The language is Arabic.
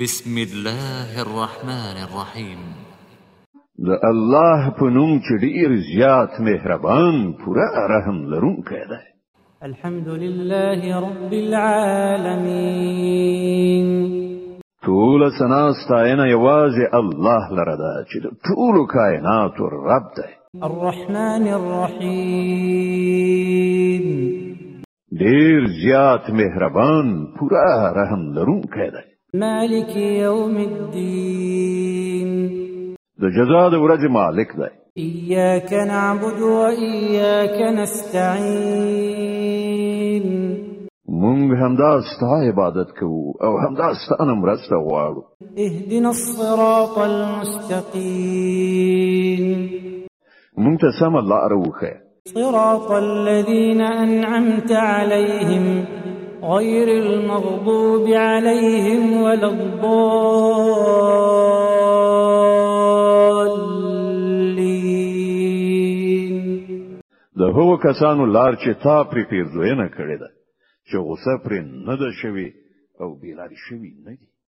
بسم الله الرحمن الرحيم. د الله په نوم چې ډیر زیات مهربان پورا رحم لرونکی دی الحمد لله رب العالمين ټول سنا ستاینه یوازې الله لره ده چې د ټول کائنات رب دی الرحمن الرحيم ډیر زیات مهربان پورا رحم لرونکی دی مالك يوم الدين. د جزا د ورځې مالک دی إياك نعبد وإياك نستعين. مونږ همدا ستا عبادت کوو أو همدا ستانه مرسته غواړو. اهدنا الصراط المستقيم. مونږ ته سم لار وخه صراط الذين أنعمت عليهم غير المغضوب عليهم ولا الضالين. د هغو کسانو لار چې تا پرې پیرزوینه کړې ده چې غوسه پرې نه ده شوی او بیلاری شوی نه دي